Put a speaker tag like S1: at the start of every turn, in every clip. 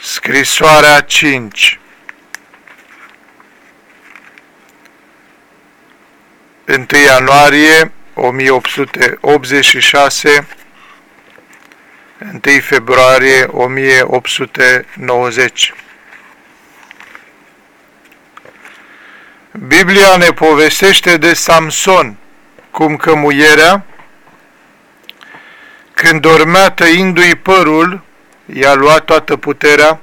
S1: Scrisoarea 5 1 ianuarie 1886 1 februarie 1890 Biblia ne povestește de Samson, cum că muierea, când dormea tăindu-i părul, i-a luat toată puterea,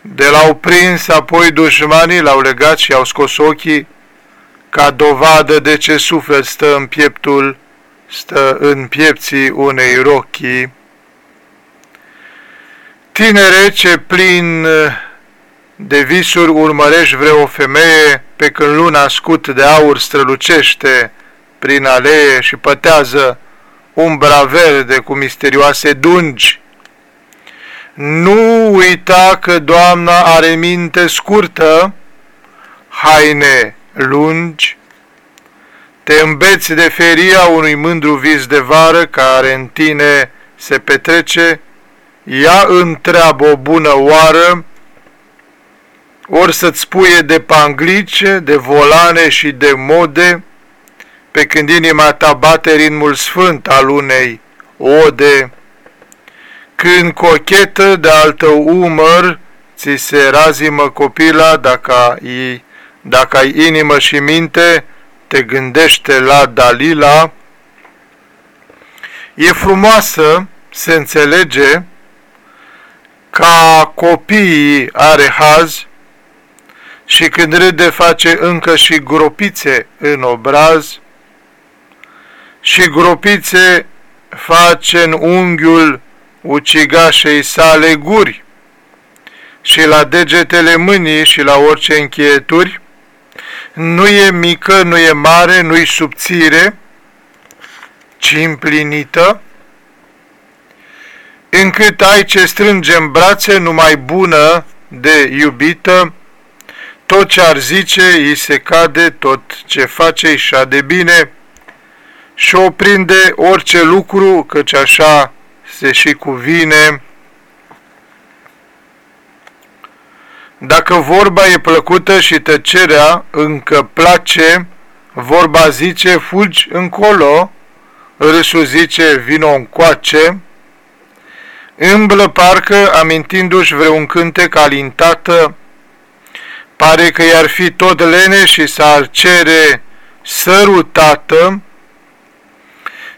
S1: de l-au prins apoi dușmanii, l-au legat și i-au scos ochii, ca dovadă de ce suflet stă în pieptul, stă în piepții unei rochii. Tinere ce plin de visuri urmărești vreo femeie, pe când luna scut de aur strălucește prin alee și pătează umbra verde cu misterioase dungi. Nu uita că Doamna are minte scurtă, haine lungi, te îmbeți de feria unui mândru vis de vară care în tine se petrece, ea întreabă o bună oară, ori să-ți spuie de panglice, de volane și de mode, pe când inima ta bate ritmul sfânt al unei ode, când cochetă de altă umăr, ți se razimă copila dacă ai, dacă ai inimă și minte, te gândește la Dalila, e frumoasă, se înțelege, ca copiii are haz și când râde face încă și gropițe în obraz, și gropițe face în unghiul ucigașei sale guri. Și la degetele mâinii și la orice încheieturi, nu e mică, nu e mare, nu e subțire, ci împlinită, încât ai ce strânge în brațe numai bună de iubită, tot ce ar zice îi se cade, tot ce face îi de bine, și o prinde orice lucru, căci așa se și cuvine. Dacă vorba e plăcută și tăcerea încă place, vorba zice fugi încolo, râsul zice vino încoace, îmblă parcă amintindu-și vreun cântec alintată, pare că i-ar fi tot lene și s-ar cere sărutată,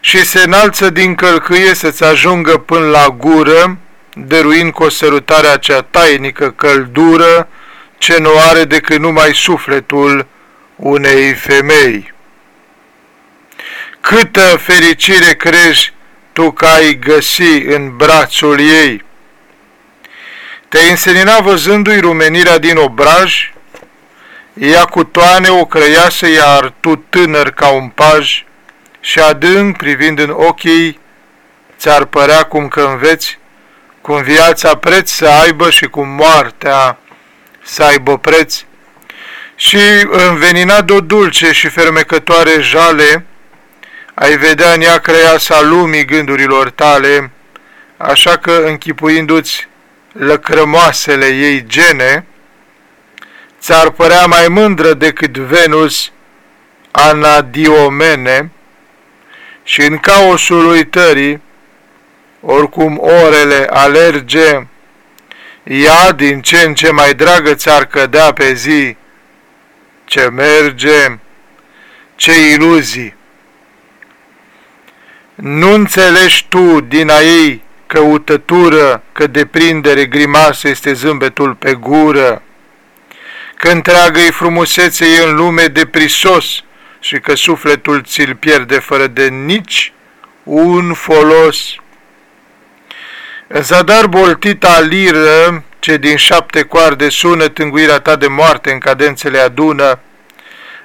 S1: și se înalță din călcâie să-ți ajungă până la gură, dăruind cu o sărutare acea tainică căldură, ce nu are decât numai sufletul unei femei. Câtă fericire crezi tu că ai găsi în brațul ei? Te-ai însenina văzându-i rumenirea din obraj, ea cu toane o crăiasă, iar tu tânăr ca un paj, și adânc privind în ochii, ți-ar părea cum că înveți, cum viața preț să aibă și cum moartea să aibă preț, și învenina de o dulce și fermecătoare jale, ai vedea în ea creasa lumii gândurilor tale, așa că închipuindu-ți lăcrămoasele ei gene, ți-ar părea mai mândră decât Venus Anadiomene, și în caosul uitării, oricum orele alerge, ea din ce în ce mai dragă ți-ar cădea pe zi, ce merge, ce iluzii. Nu înțelegi tu din a ei căutătură că deprindere grimasă este zâmbetul pe gură, că întreagă-i frumusețe e în lume de prisos, și că sufletul ți-l pierde fără de nici un folos. În zadar boltita liră, ce din șapte coarde sună tânguirea ta de moarte în cadențele adună,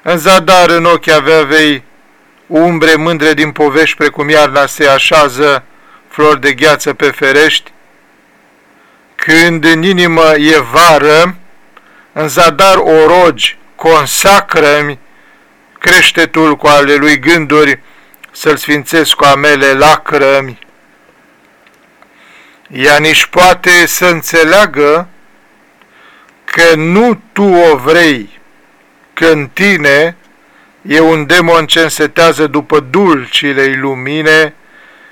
S1: în zadar în ochi avea vei umbre mândre din povești precum iarna se așează flori de gheață pe ferești, când în inimă e vară, în zadar o rogi, consacră-mi creștetul cu ale lui gânduri, să-l sfințesc cu amele lacrămi. ea nici poate să înțeleagă că nu tu o vrei, că în tine e un demon ce însetează după dulcile lumine,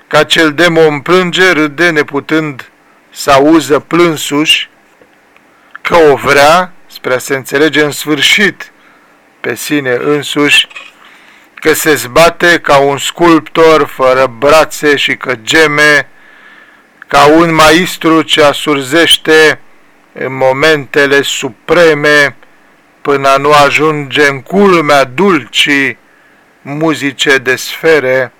S1: ca cel demon plânge, râde, neputând să auză plânsuși, că o vrea, spre a se înțelege în sfârșit pe sine însuși, că se zbate ca un sculptor fără brațe și că geme, ca un maestru ce asurzește în momentele supreme până a nu ajunge în culmea dulcii muzice de sfere,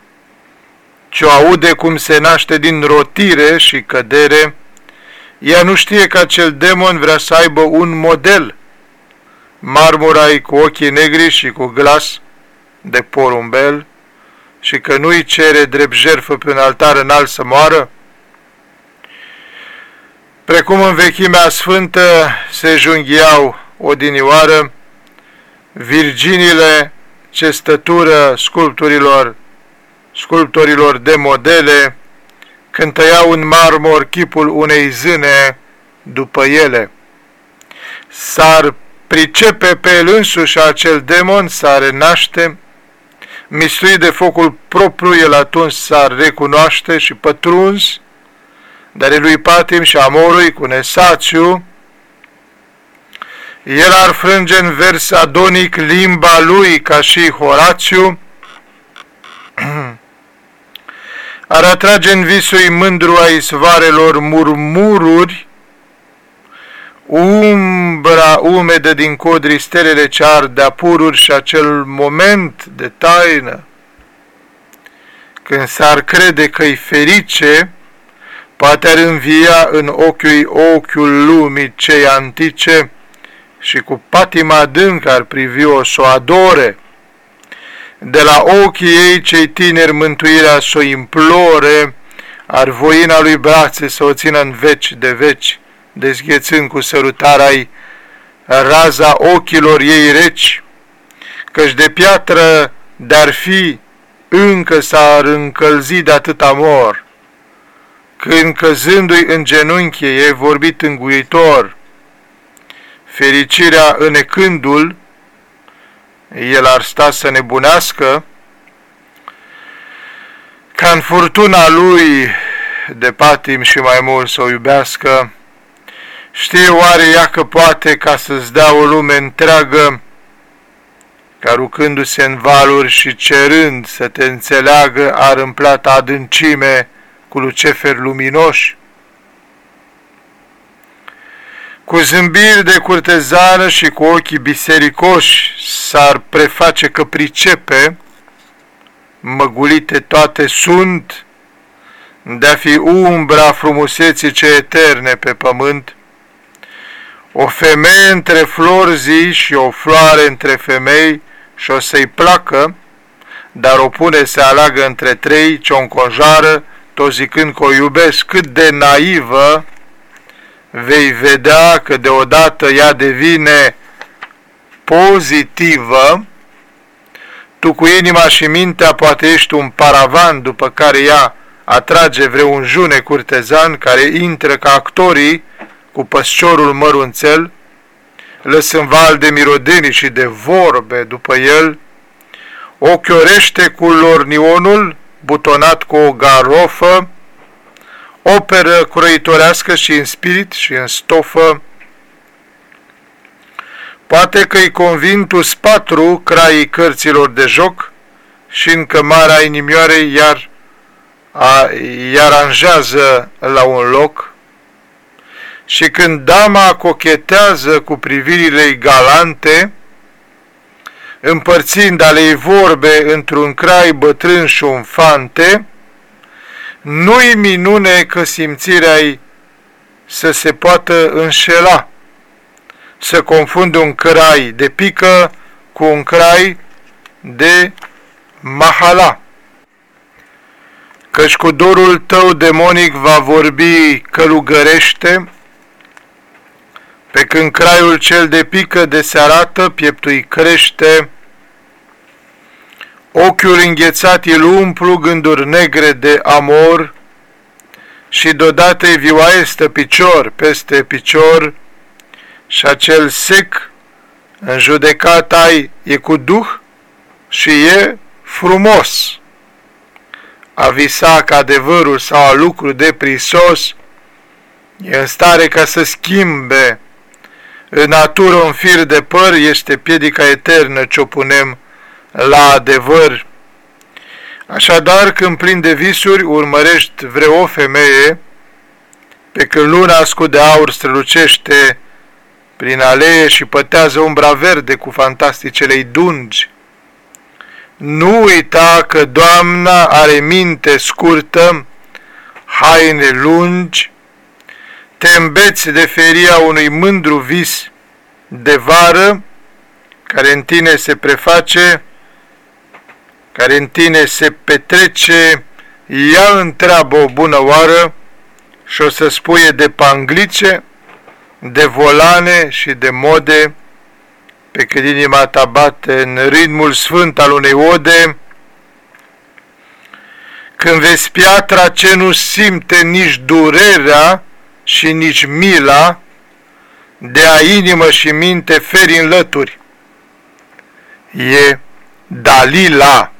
S1: ce o aude cum se naște din rotire și cădere, ea nu știe că acel demon vrea să aibă un model. Marmura cu ochii negri și cu glas de porumbel și că nu-i cere drept jertfă pe un altar înalt să moară? Precum în vechimea sfântă se junghiau odinioară, virginile ce stătură sculpturilor, sculptorilor de modele, când tăiau în marmor chipul unei zâne după ele. S-ar pricepe pe el însuși acel demon, s-ar renaște, mistuit de focul propriu, el atunci s-ar recunoaște și pătruns, dar e lui Patim și Amorului cu Nesațiu, el ar frânge în vers adonic limba lui ca și Horațiu, ar atrage în visui mândru a isvarelor murmururi, umbra umedă din codri stelele ce ardea pururi și acel moment de taină, când s-ar crede că-i ferice, poate ar învia în ochiul ochiul lumii cei antice și cu patima adâncă ar privi-o să o adore, de la ochii ei cei tineri mântuirea să o implore, ar voina lui brațe să o țină în veci de veci, dezghețând cu sărutarea ei raza ochilor ei reci, căci de piatră dar fi încă s-ar încălzi de atât amor, când căzându-i în genunchi ei vorbit înguitor, fericirea înecându-l, el ar sta să nebunească, ca în furtuna lui de patim și mai mult să o iubească, știe oare ea că poate ca să-ți dea o lume întreagă, ca rucându-se în valuri și cerând să te înțeleagă, ar în plata adâncime cu luceferi luminoși? Cu zâmbiri de curtezană și cu ochii bisericoși s-ar preface că pricepe, măgulite toate sunt, de-a fi umbra frumuseții ce eterne pe pământ, o femeie între flori zi și o floare între femei și o să-i placă, dar o pune să aleagă între trei ce o înconjoară, tot zicând că o iubesc. Cât de naivă, vei vedea că deodată ea devine pozitivă, tu cu inima și mintea poate ești un paravan după care ea atrage vreun june curtezan care intră ca actorii cu păsciorul mărunțel, lăsând val de mirodenii și de vorbe după el, ochiorește cu lornionul butonat cu o garofă, operă croitorească și în spirit și în stofă, poate că-i convin tu spatru craii cărților de joc și în cămara inimioarei iar, a, iar aranjează la un loc, și când dama cochetează cu privirile galante, împărțind ale ei vorbe într-un crai bătrân și un fante, nu-i minune că simțirea ei să se poată înșela, să confunde un crai de pică cu un crai de mahala. Căci cu dorul tău demonic va vorbi călugărește, pe când craiul cel de pică de se arată, pieptul crește, ochiul înghețat îl umplu gânduri negre de amor și deodată vioaie picior peste picior și acel sec în judecat ai e cu duh și e frumos. A visa că adevărul sau a lucru de prisos e în stare ca să schimbe în natură un fir de păr este piedica eternă ce o punem la adevăr. Așadar, când plin de visuri urmărești vreo femeie, pe când luna ascu de aur strălucește prin alee și pătează umbra verde cu fantasticele dungi, nu uita că Doamna are minte scurtă, haine lungi, te îmbeți de feria unui mândru vis de vară, care în tine se preface, care în tine se petrece, ea întreabă o bună oară și o să spuie de panglice, de volane și de mode, pe când inima ta bate în ritmul sfânt al unei ode, când vezi piatra ce nu simte nici durerea și nici mila, de a inimă și minte feri în lături. E Dalila.